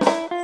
Bye.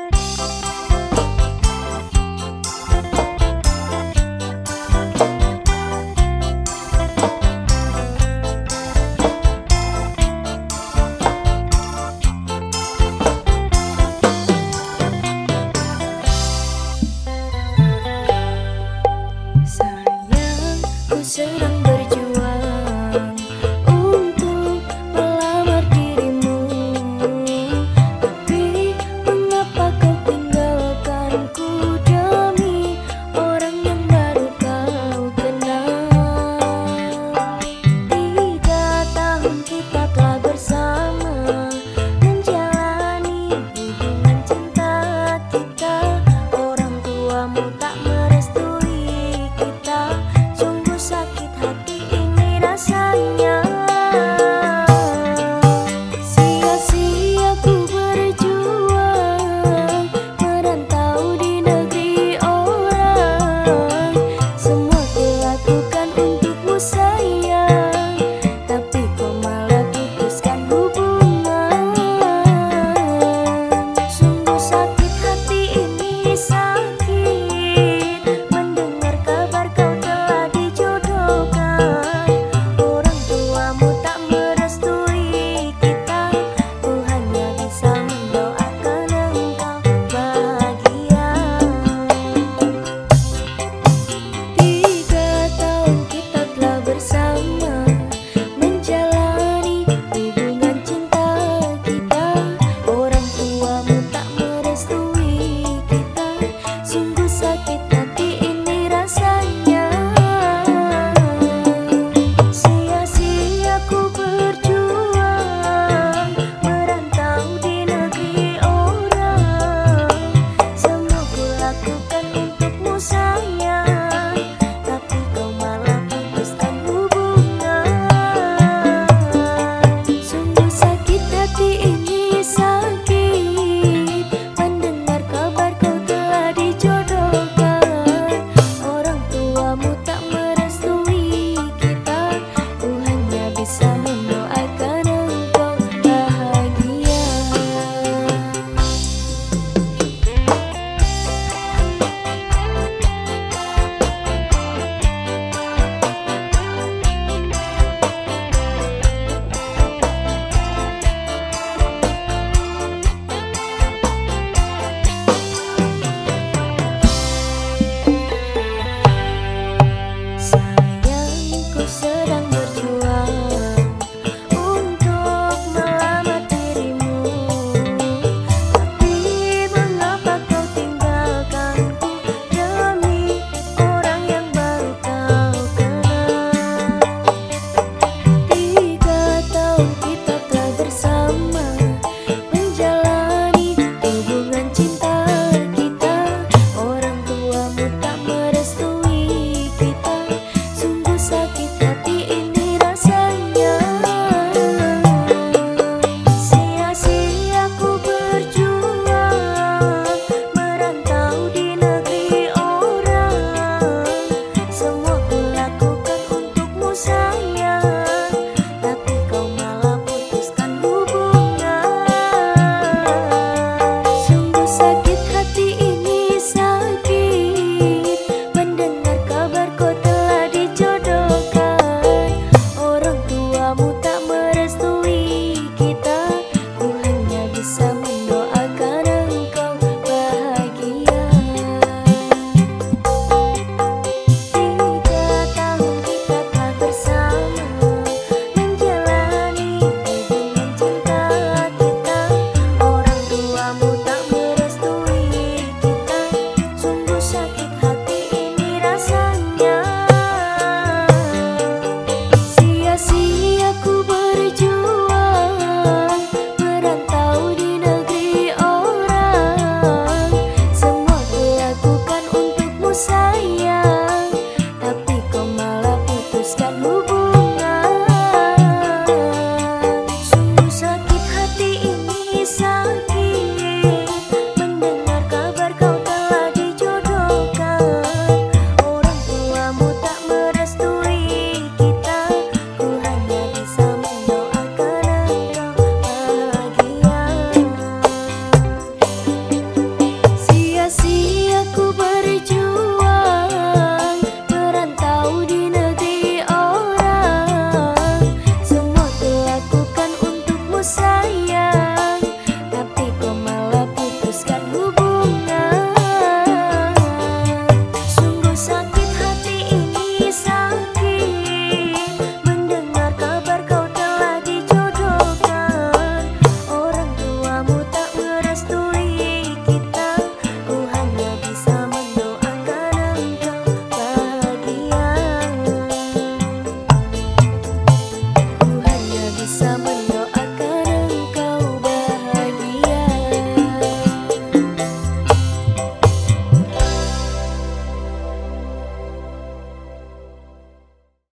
Kau